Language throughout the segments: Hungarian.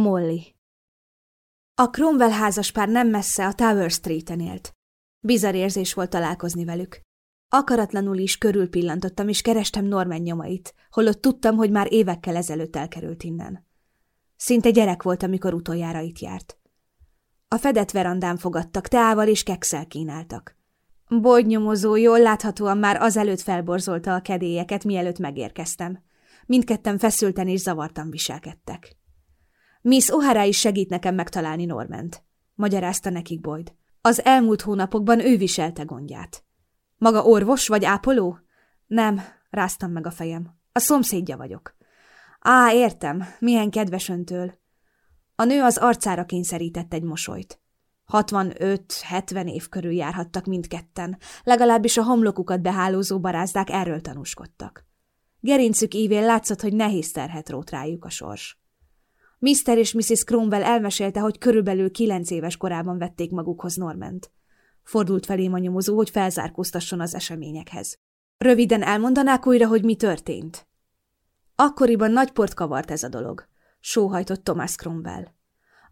Molly A Cromwell házaspár nem messze a Tower Street-en élt. Bizarr érzés volt találkozni velük. Akaratlanul is körülpillantottam, és kerestem Norman nyomait, holott tudtam, hogy már évekkel ezelőtt elkerült innen. Szinte gyerek volt, amikor utoljára itt járt. A fedett verandán fogadtak, teával és kekszel kínáltak. Boyd nyomozó jól láthatóan már azelőtt felborzolta a kedélyeket, mielőtt megérkeztem. Mindketten feszülten és zavartan viselkedtek. Miss O'Hara is segít nekem megtalálni Norment, magyarázta nekik Boyd. Az elmúlt hónapokban ő viselte gondját. Maga orvos vagy ápoló? Nem, ráztam meg a fejem. A szomszédja vagyok. Á, értem, milyen kedves öntől. A nő az arcára kényszerített egy mosolyt. 65-70 év körül járhattak mindketten, legalábbis a homlokukat behálózó barázdák erről tanúskodtak. Gerincük ívén látszott, hogy nehéz terhet rót rájuk a sors. Mr. és Mrs. Cromwell elmesélte, hogy körülbelül kilenc éves korában vették magukhoz Norment. Fordult felém a nyomozó, hogy felzárkóztasson az eseményekhez. Röviden elmondanák újra, hogy mi történt? Akkoriban nagy port kavart ez a dolog, sóhajtott Thomas Cromwell.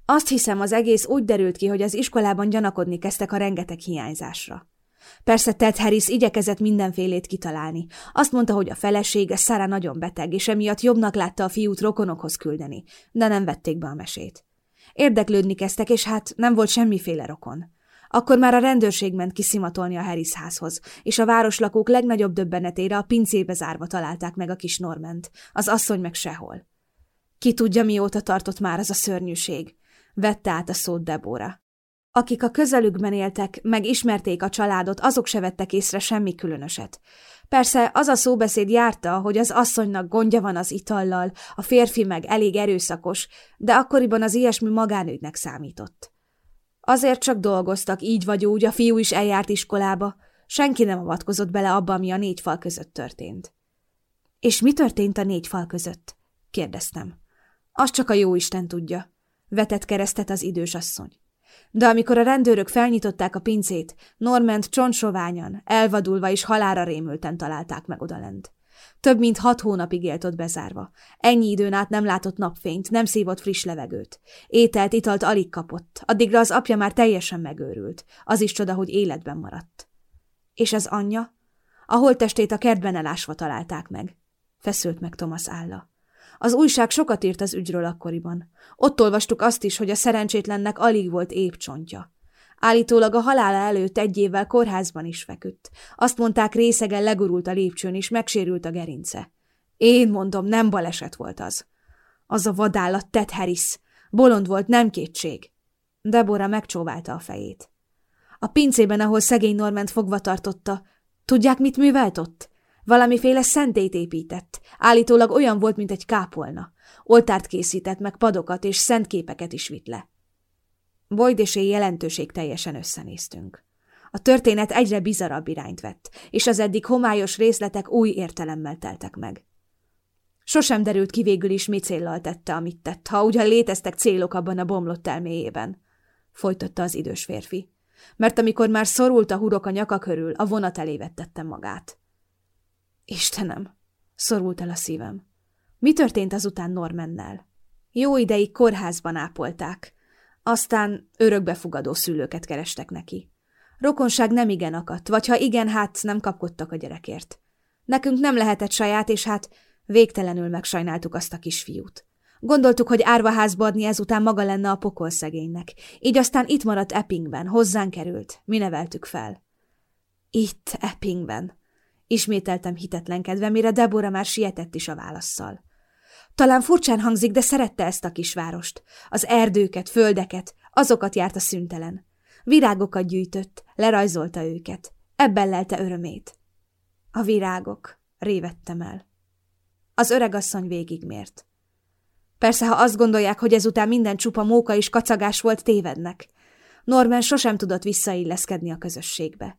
Azt hiszem, az egész úgy derült ki, hogy az iskolában gyanakodni kezdtek a rengeteg hiányzásra. Persze Ted Harris igyekezett mindenfélét kitalálni. Azt mondta, hogy a felesége Szara nagyon beteg, és emiatt jobbnak látta a fiút rokonokhoz küldeni, de nem vették be a mesét. Érdeklődni kezdtek, és hát nem volt semmiféle rokon. Akkor már a rendőrség ment kiszimatolni a Harris házhoz, és a városlakók legnagyobb döbbenetére a pincébe zárva találták meg a kis Norment, az asszony meg sehol. Ki tudja, mióta tartott már az a szörnyűség, vette át a szót Debora. Akik a közelükben éltek, meg ismerték a családot, azok se vettek észre semmi különöset. Persze az a szóbeszéd járta, hogy az asszonynak gondja van az itallal, a férfi meg elég erőszakos, de akkoriban az ilyesmi magánügynek számított. Azért csak dolgoztak, így vagy úgy, a fiú is eljárt iskolába. Senki nem avatkozott bele abba, ami a négy fal között történt. És mi történt a négy fal között? kérdeztem. Azt csak a jó Isten tudja. Vetett keresztet az idős asszony. De amikor a rendőrök felnyitották a pincét, Norment csontsoványan, elvadulva és halára rémülten találták meg odalent. Több mint hat hónapig élt ott bezárva. Ennyi időn át nem látott napfényt, nem szívott friss levegőt. Ételt, italt alig kapott, addigra az apja már teljesen megőrült. Az is csoda, hogy életben maradt. És az anyja? A holttestét a kertben elásva találták meg. Feszült meg Thomas álla. Az újság sokat írt az ügyről akkoriban. Ott olvastuk azt is, hogy a szerencsétlennek alig volt épp csontja. Állítólag a halála előtt egy évvel kórházban is feküdt. Azt mondták, részegen legurult a lépcsőn, és megsérült a gerince. Én mondom, nem baleset volt az. Az a vadállat Ted Harris. Bolond volt, nem kétség. Debora megcsóválta a fejét. A pincében, ahol szegény Norment fogva tartotta, tudják, mit művelt ott? Valamiféle szentét épített. Állítólag olyan volt, mint egy kápolna. Oltárt készített, meg padokat és szent képeket is vitt le. Boyd és én jelentőség teljesen összenéztünk. A történet egyre bizarabb irányt vett, és az eddig homályos részletek új értelemmel teltek meg. Sosem derült ki végül is, mi céllal tette, amit tett, ha ugyan léteztek célok abban a bomlott elméjében, folytatta az idős férfi. Mert amikor már szorult a hurok a nyaka körül, a vonat elé vettette magát. Istenem, szorult el a szívem. Mi történt azután Normannel? Jó ideig kórházban ápolták, aztán örökbefogadó szülőket kerestek neki. Rokonság nem igen akadt, vagy ha igen, hát nem kapkodtak a gyerekért. Nekünk nem lehetett saját, és hát végtelenül megsajnáltuk azt a kisfiút. Gondoltuk, hogy árvaházba adni ezután maga lenne a pokol szegénynek. Így aztán itt maradt Eppingben, hozzánk került. Mi neveltük fel. Itt, Eppingben. Ismételtem hitetlenkedve, mire Debora már sietett is a válaszszal. Talán furcsán hangzik, de szerette ezt a kisvárost. Az erdőket, földeket, azokat járt a szüntelen. Virágokat gyűjtött, lerajzolta őket. Ebben lelte örömét. A virágok, révettem el. Az öregasszony végigmért. Persze, ha azt gondolják, hogy ezután minden csupa móka és kacagás volt, tévednek. Norman sosem tudott visszailleszkedni a közösségbe.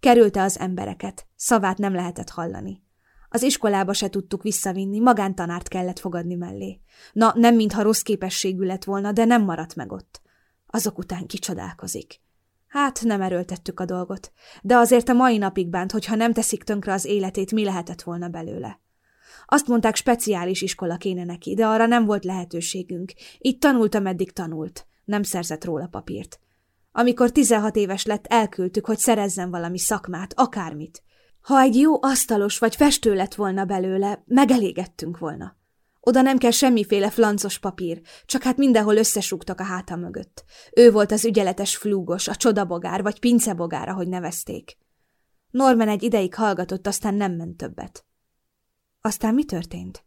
Kerülte az embereket, szavát nem lehetett hallani. Az iskolába se tudtuk visszavinni, magántanárt kellett fogadni mellé. Na, nem mintha rossz képességű lett volna, de nem maradt meg ott. Azok után kicsodálkozik. Hát nem erőltettük a dolgot, de azért a mai napig bánt, hogyha nem teszik tönkre az életét, mi lehetett volna belőle. Azt mondták, speciális iskola kéne neki, de arra nem volt lehetőségünk. Itt tanult, ameddig tanult. Nem szerzett róla papírt. Amikor 16 éves lett, elküldtük, hogy szerezzen valami szakmát, akármit. Ha egy jó asztalos vagy festő lett volna belőle, megelégettünk volna. Oda nem kell semmiféle flancos papír, csak hát mindenhol összesúgtak a háta mögött. Ő volt az ügyeletes flúgos, a csodabogár vagy pincebogár, ahogy nevezték. Norman egy ideig hallgatott, aztán nem ment többet. Aztán mi történt?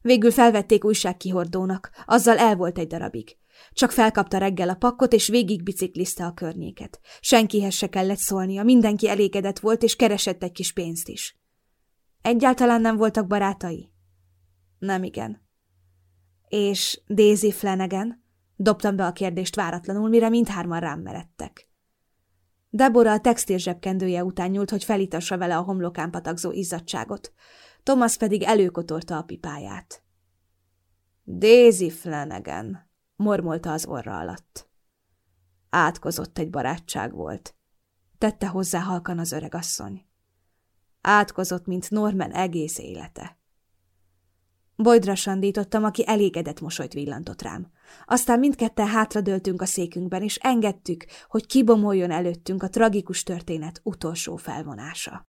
Végül felvették újságkihordónak, azzal el volt egy darabig. Csak felkapta reggel a pakkot, és végig biciklizte a környéket. Senkihez se kellett szólnia, mindenki elégedett volt, és keresett egy kis pénzt is. Egyáltalán nem voltak barátai? Nem igen. És Daisy Flanagan? Dobtam be a kérdést váratlanul, mire mindhárman rám meredtek. Deborah a textil zsebkendője után nyúlt, hogy felítassa vele a homlokán patakzó izzadságot. Thomas pedig előkotorta a pipáját. Daisy Flanagan, mormolta az orra alatt. Átkozott egy barátság volt. Tette hozzá halkan az öregasszony. Átkozott, mint Norman egész élete. Bojdra sandítottam, aki elégedett mosolyt villantott rám. Aztán mindketten hátradőltünk a székünkben, és engedtük, hogy kibomoljon előttünk a tragikus történet utolsó felvonása.